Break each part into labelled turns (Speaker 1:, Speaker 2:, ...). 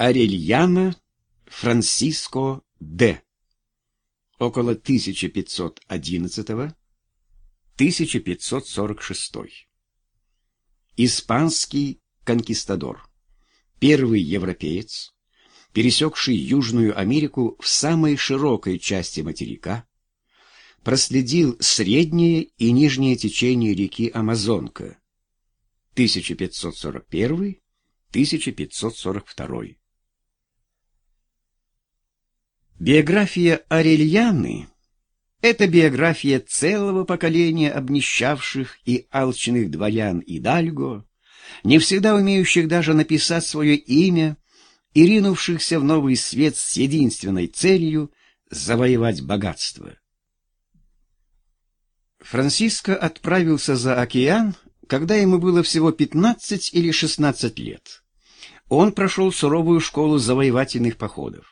Speaker 1: Арельяна Франсиско Д. Около 1511-1546. Испанский конкистадор. Первый европеец, пересекший Южную Америку в самой широкой части материка, проследил среднее и нижнее течение реки Амазонка 1541-1542. Биография Арельяны — это биография целого поколения обнищавших и алчных дворян и дальго, не всегда умеющих даже написать свое имя и ринувшихся в новый свет с единственной целью завоевать богатство. Франциско отправился за океан, когда ему было всего 15 или 16 лет. Он прошел суровую школу завоевательных походов.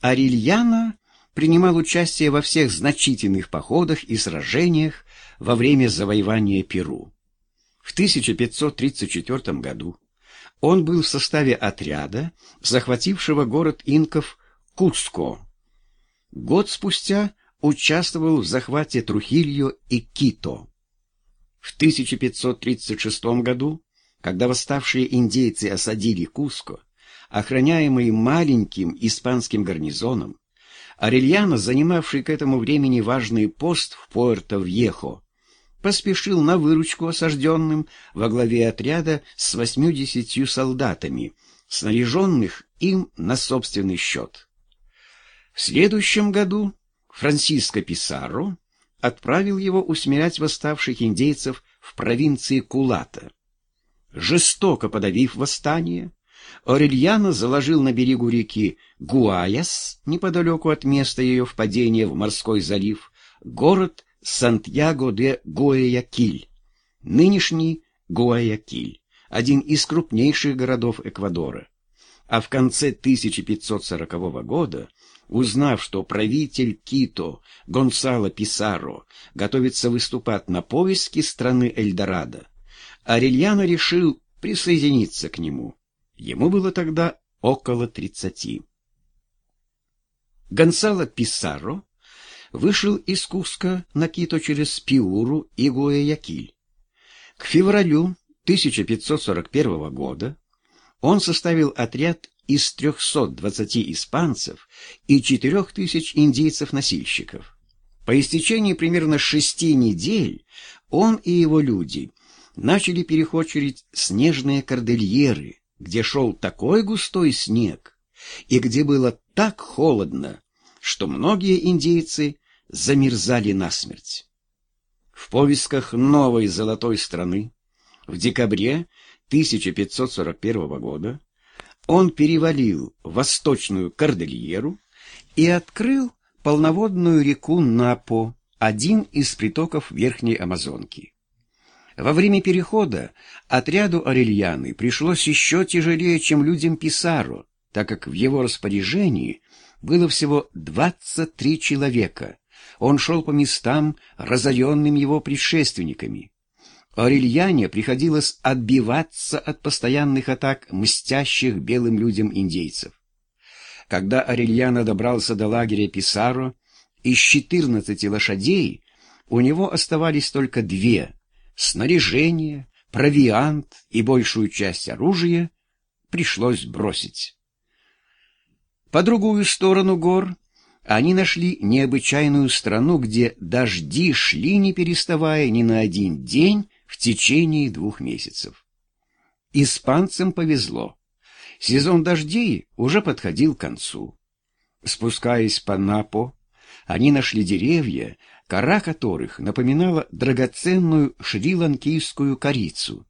Speaker 1: Арильяна принимал участие во всех значительных походах и сражениях во время завоевания Перу. В 1534 году он был в составе отряда, захватившего город инков Куско. Год спустя участвовал в захвате Трухильо и Кито. В 1536 году, когда восставшие индейцы осадили Куско, охраняемый маленьким испанским гарнизоном, Арельяно, занимавший к этому времени важный пост в Пуэрто-Вьехо, поспешил на выручку осажденным во главе отряда с восьмидесятью солдатами, снаряженных им на собственный счет. В следующем году Франциско Писаро отправил его усмирять восставших индейцев в провинции Кулата. Жестоко подавив восстание, Орельяно заложил на берегу реки Гуаяс, неподалеку от места ее впадения в морской залив, город Сантьяго де Гуаякиль, нынешний Гуаякиль, один из крупнейших городов Эквадора. А в конце 1540 года, узнав, что правитель Кито Гонсало Писаро готовится выступать на поиски страны Эльдорадо, Арельяно решил присоединиться к нему. Ему было тогда около тридцати. Гонсало Писаро вышел из Куска на Кито через Пиуру и Гуэякиль. К февралю 1541 года он составил отряд из 320 испанцев и 4000 индейцев-носильщиков. По истечении примерно шести недель он и его люди начали переход через снежные кордильеры, где шел такой густой снег и где было так холодно, что многие индейцы замерзали насмерть. В повесках новой золотой страны в декабре 1541 года он перевалил восточную Кордильеру и открыл полноводную реку Напо, один из притоков Верхней Амазонки. Во время перехода отряду Орельяны пришлось еще тяжелее, чем людям Писаро, так как в его распоряжении было всего 23 человека. Он шел по местам, разоренным его предшественниками. Орельяне приходилось отбиваться от постоянных атак мстящих белым людям индейцев. Когда Орельяна добрался до лагеря Писаро, из 14 лошадей у него оставались только две — снаряжение, провиант и большую часть оружия пришлось бросить. По другую сторону гор они нашли необычайную страну, где дожди шли не переставая ни на один день в течение двух месяцев. Испанцам повезло. Сезон дождей уже подходил к концу. Спускаясь по Напо, они нашли деревья, кора которых напоминала драгоценную шри-ланкийскую корицу.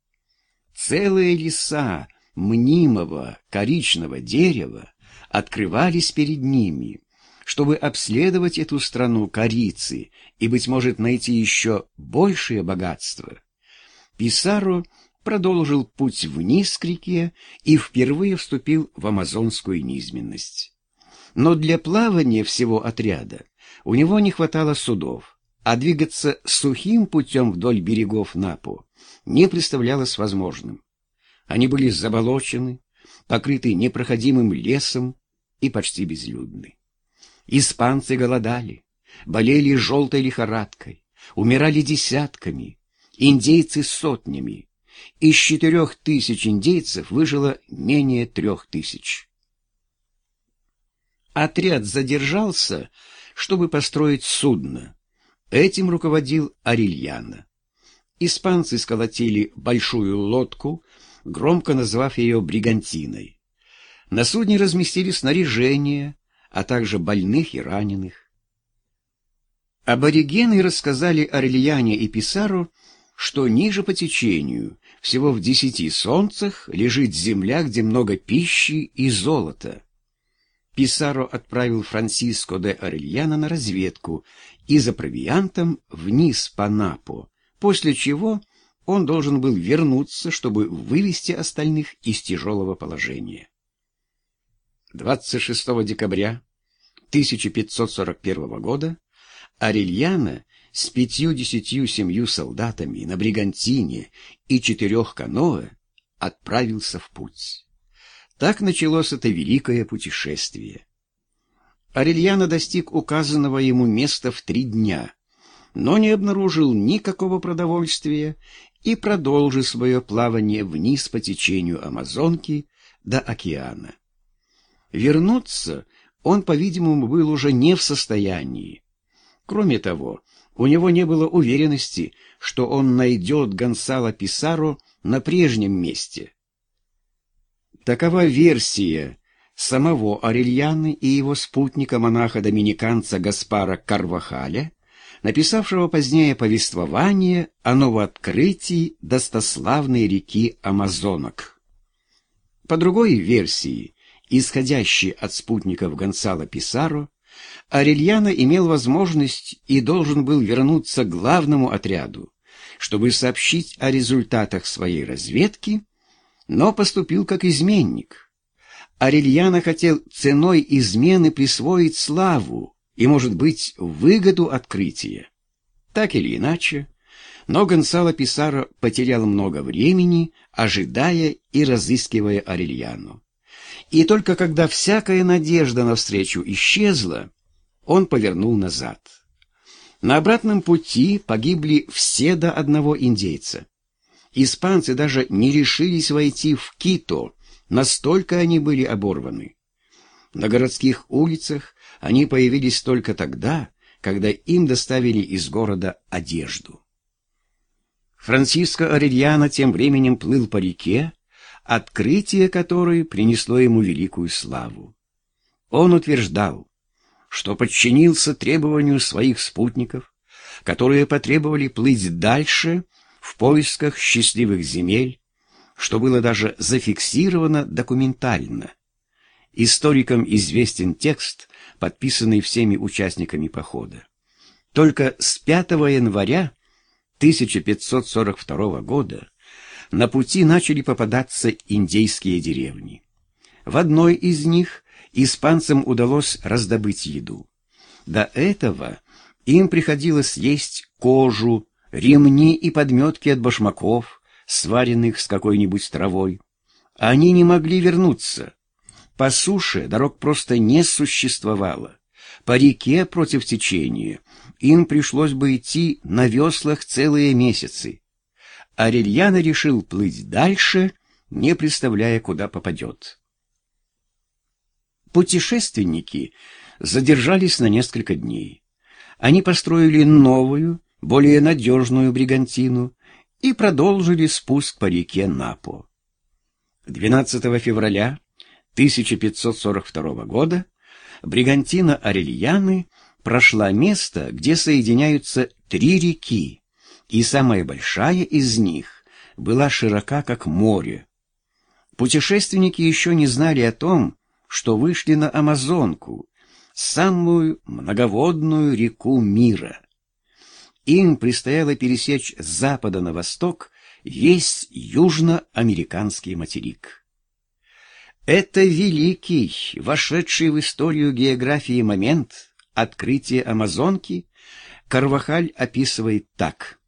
Speaker 1: Целые леса мнимого коричного дерева открывались перед ними, чтобы обследовать эту страну корицы и, быть может, найти еще большее богатство. Писаро продолжил путь вниз к реке и впервые вступил в амазонскую низменность. Но для плавания всего отряда у него не хватало судов, а двигаться сухим путем вдоль берегов Напу не представлялось возможным. Они были заболочены, покрыты непроходимым лесом и почти безлюдны. Испанцы голодали, болели желтой лихорадкой, умирали десятками, индейцы сотнями. Из четырех тысяч индейцев выжило менее трех тысяч. Отряд задержался, чтобы построить судно. Этим руководил Арильяна. Испанцы сколотили большую лодку, громко назвав ее «бригантиной». На судне разместили снаряжение, а также больных и раненых. Аборигены рассказали Арельяне и Писару, что ниже по течению, всего в десяти солнцах, лежит земля, где много пищи и золота. Писаро отправил Франсиско де Арельяна на разведку и за провиантом вниз по Напо, после чего он должен был вернуться, чтобы вывести остальных из тяжелого положения. 26 декабря 1541 года Арельяна с пятью-десятью семью солдатами на Бригантине и четырех каноэ отправился в путь. Так началось это великое путешествие. Арельяна достиг указанного ему места в три дня, но не обнаружил никакого продовольствия и продолжил свое плавание вниз по течению Амазонки до океана. Вернуться он, по-видимому, был уже не в состоянии. Кроме того, у него не было уверенности, что он найдет Гонсало Писаро на прежнем месте. Такова версия самого Арельяны и его спутника-монаха-доминиканца Гаспара Карвахаля, написавшего позднее повествование о новооткрытии достославной реки Амазонок. По другой версии, исходящей от спутников Гонсало Писаро, Арельяна имел возможность и должен был вернуться к главному отряду, чтобы сообщить о результатах своей разведки но поступил как изменник. Арельяна хотел ценой измены присвоить славу и, может быть, выгоду открытия. Так или иначе, но Гонсало Писаро потерял много времени, ожидая и разыскивая Арельяну. И только когда всякая надежда на встречу исчезла, он повернул назад. На обратном пути погибли все до одного индейца. Испанцы даже не решились войти в Кито, настолько они были оборваны. На городских улицах они появились только тогда, когда им доставили из города одежду. Франциско Орельяно тем временем плыл по реке, открытие которой принесло ему великую славу. Он утверждал, что подчинился требованию своих спутников, которые потребовали плыть дальше в поисках счастливых земель, что было даже зафиксировано документально. Историкам известен текст, подписанный всеми участниками похода. Только с 5 января 1542 года на пути начали попадаться индейские деревни. В одной из них испанцам удалось раздобыть еду. До этого им приходилось есть кожу, ремни и подметки от башмаков, сваренных с какой-нибудь травой. Они не могли вернуться. По суше дорог просто не существовало. По реке против течения им пришлось бы идти на веслах целые месяцы. Арельяна решил плыть дальше, не представляя, куда попадет. Путешественники задержались на несколько дней. Они построили новую, более надежную бригантину и продолжили спуск по реке Напо. 12 февраля 1542 года бригантина Арельяны прошла место, где соединяются три реки, и самая большая из них была широка, как море. Путешественники еще не знали о том, что вышли на Амазонку, самую многоводную реку мира. Им предстояло пересечь с запада на восток весь южноамериканский материк. Это великий, вошедший в историю географии момент открытия Амазонки, Карвахаль описывает так.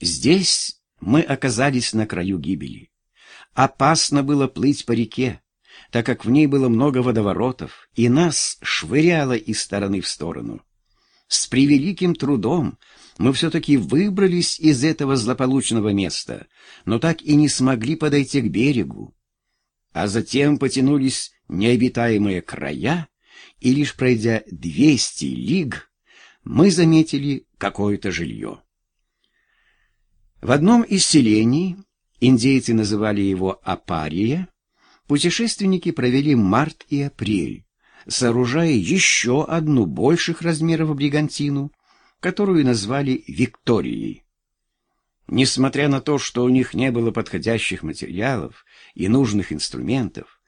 Speaker 1: «Здесь мы оказались на краю гибели. Опасно было плыть по реке, так как в ней было много водоворотов, и нас швыряло из стороны в сторону. С превеликим трудом мы все-таки выбрались из этого злополучного места, но так и не смогли подойти к берегу. А затем потянулись необитаемые края, и лишь пройдя двести лиг, мы заметили какое-то жилье. В одном из селений, индейцы называли его Апария, путешественники провели март и апрель, сооружая еще одну больших размеров бригантину, которую назвали Викторией. Несмотря на то, что у них не было подходящих материалов и нужных инструментов,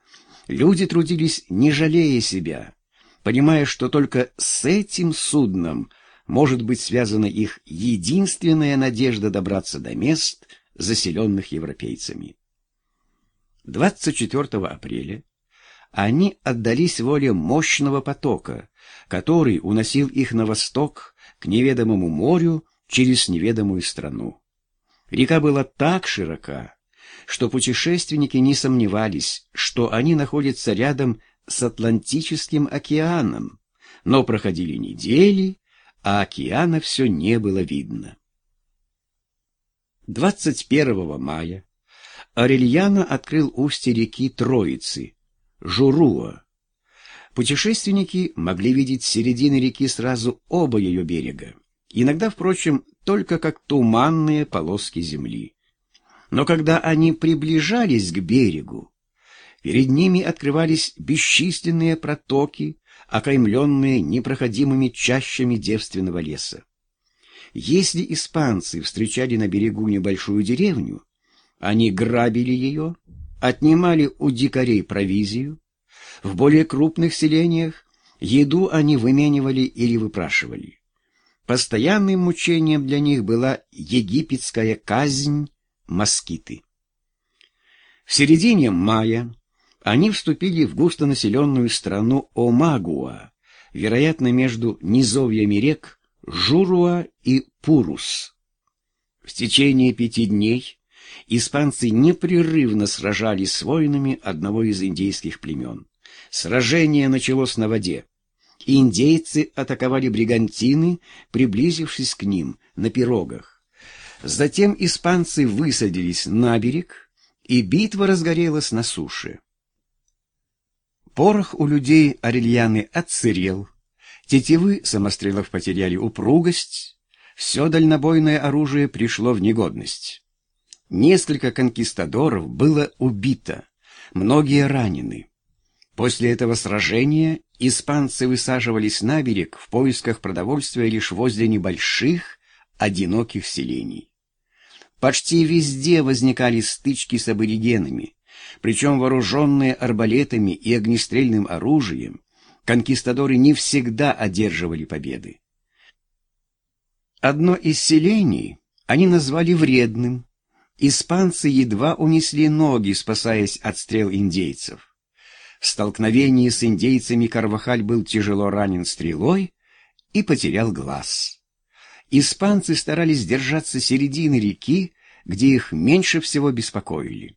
Speaker 1: люди трудились не жалея себя, понимая, что только с этим судном может быть связана их единственная надежда добраться до мест, заселенных европейцами. 24 апреля они отдались воле мощного потока, который уносил их на восток к неведомому морю через неведомую страну. Река была так широка, что путешественники не сомневались, что они находятся рядом с Атлантическим океаном, но проходили недели, а океана все не было видно. 21 мая Арельяно открыл устье реки Троицы, Журуа. Путешественники могли видеть с середины реки сразу оба ее берега, иногда, впрочем, только как туманные полоски земли. Но когда они приближались к берегу, перед ними открывались бесчисленные протоки, окаймленные непроходимыми чащами девственного леса. Если испанцы встречали на берегу небольшую деревню, они грабили ее, отнимали у дикарей провизию. В более крупных селениях еду они выменивали или выпрашивали. Постоянным мучением для них была египетская казнь москиты. В середине мая они вступили в густонаселенную страну Омагуа, вероятно, между низовьями рек Журуа и Пурус. В течение пяти дней испанцы непрерывно сражались с воинами одного из индейских племен. Сражение началось на воде. Индейцы атаковали бригантины, приблизившись к ним на пирогах. Затем испанцы высадились на берег, и битва разгорелась на суше. Порох у людей Арельяны отсырел, тетивы самострелов потеряли упругость, все дальнобойное оружие пришло в негодность. Несколько конкистадоров было убито, многие ранены. После этого сражения испанцы высаживались на берег в поисках продовольствия лишь возле небольших, одиноких селений. Почти везде возникали стычки с аборигенами, причем вооруженные арбалетами и огнестрельным оружием, конкистадоры не всегда одерживали победы. Одно из селений они назвали вредным, Испанцы едва унесли ноги, спасаясь от стрел индейцев. В столкновении с индейцами Карвахаль был тяжело ранен стрелой и потерял глаз. Испанцы старались держаться середины реки, где их меньше всего беспокоили.